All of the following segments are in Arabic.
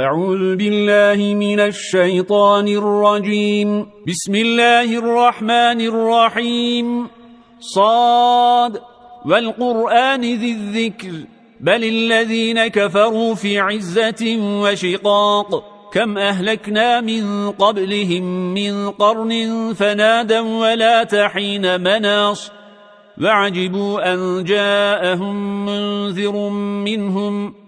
أعوذ بالله من الشيطان الرجيم. بسم الله الرحمن الرحيم. صاد. والقرآن ذي الذكر. بل الذين كفروا في عزة وشقاق. كم أهلكنا من قبلهم من قرن فنادا ولا تحين مناص. وعجبوا أن جاءهم منذر منهم.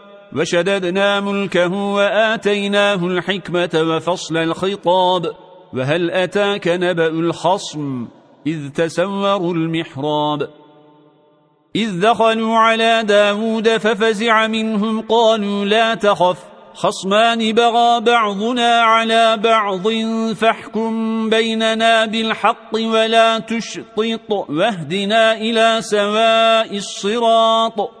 وشددنا ملكه وآتيناه الحكمة وفصل الخطاب وهل أتاك نبأ الخصم إذ تسوروا المحراب؟ إذ دخلوا على داود ففزع منهم قالوا لا تخف خصمان بغى بعضنا على بعض فاحكم بيننا بالحق ولا تشطط واهدنا إلى سواء الصراط.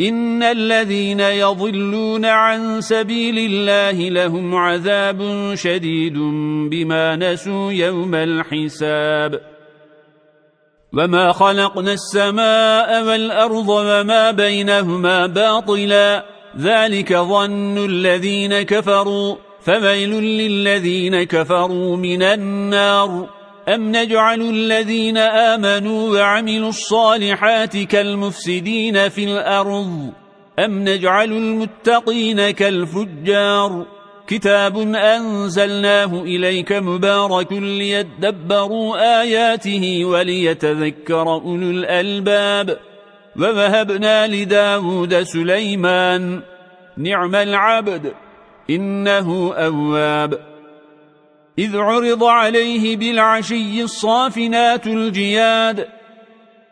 إن الذين يضلون عن سبيل الله لهم عذاب شديد بما نسوا يوم الحساب وما خلقنا السماء والأرض وما بينهما باطلا ذلك ظن الذين كفروا فويل للذين كفروا من النار أم نجعل الذين آمنوا وعملوا الصالحات كالمفسدين في الأرض أم نجعل المتقين كالفجار كتاب أنزلناه إليك مبارك ليدبروا آياته وليتذكر أولو الألباب ووهبنا لداود سليمان نعم العبد إنه أواب إذ عرض عليه بالعشي الصافنات الجياد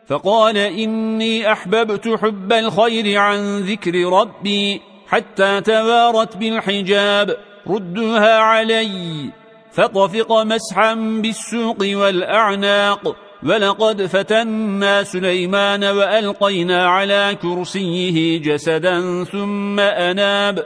فقال إني أحببت حب الخير عن ذكر ربي حتى توارت بالحجاب ردوها علي فطفق مسحا بالسوق والأعناق ولقد فتنا سليمان وألقينا على كرسيه جسدا ثم أناب.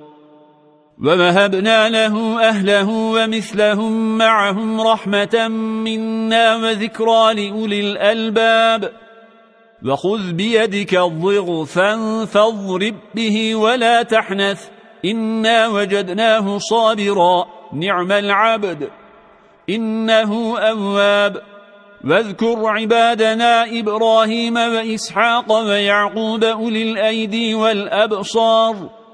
ومهبنا له أهله ومثلهم معهم رحمة منا وذكرى لأولي الألباب وخذ بيدك الضغفا فاضرب به ولا تحنث إنا وجدناه صابرا نعم العبد إنه أواب واذكر عبادنا إبراهيم وإسحاق ويعقوب أولي الأيدي والأبصار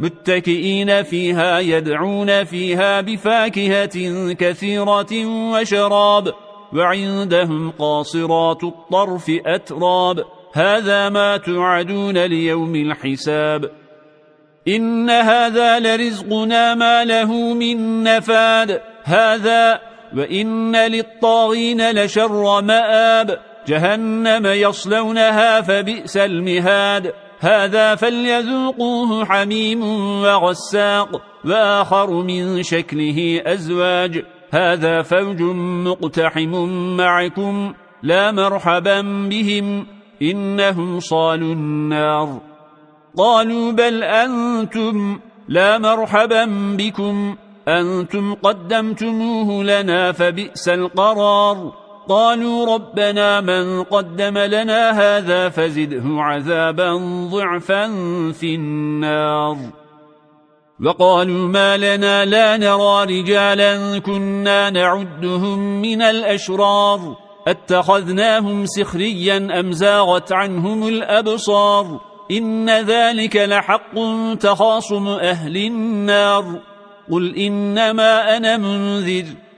متكئين فيها يدعون فيها بفاكهة كثيرة وشراب وعندهم قاصرات الطرف أتراب. هذا ما توعدون ليوم الحساب. إن هذا لرزقنا ما له من نفاد. هذا وإن للطاغين لشر مآب. جهنم يصلونها فبئس المهاد. هذا فليذوقوه حميم وغساق وآخر من شكله أزواج. هذا فوج مقتحم معكم. لا مرحبا بهم. إنهم صالوا النار. قالوا بل أنتم لا مرحبا بكم. أنتم قدمتموه لنا فبئس القرار. قالوا ربنا من قدم لنا هذا فزده عذابا ضعفا في النار. وقالوا ما لنا لا نرى رجالا كنا نعدهم من الأشرار. أتخذناهم سخريا أم زاغت عنهم الأبصار؟ إن ذلك لحق تخاصم أهل النار. قل إنما أنا منذر.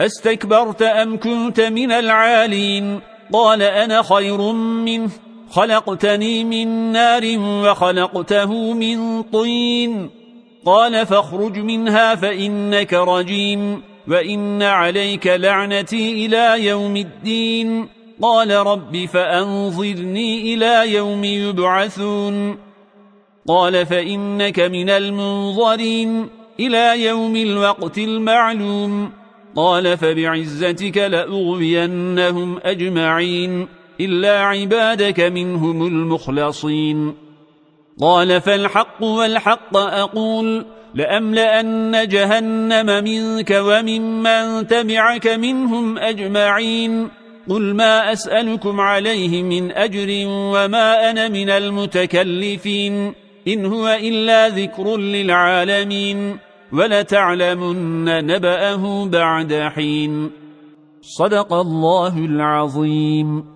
أستكبرت أم كنت من العالين؟ قال أنا خير منه. خلقتني من نار وخلقته من طين. قال فاخرج منها فإنك رجيم. وإن عليك لعنتي إلى يوم الدين. قال رب فأنظرني إلى يوم يبعثون. قال فإنك من المنظرين. إلى يوم الوقت المعلوم. قال فبعزتك لأغوينهم أجمعين إلا عبادك منهم المخلصين. قال فالحق والحق أقول لأملأن جهنم منك وممن تبعك منهم أجمعين. قل ما أسألكم عليه من أجر وما أنا من المتكلفين. إن هو إلا ذكر للعالمين. ولتعلمن نبأه بعد حين. صدق الله العظيم.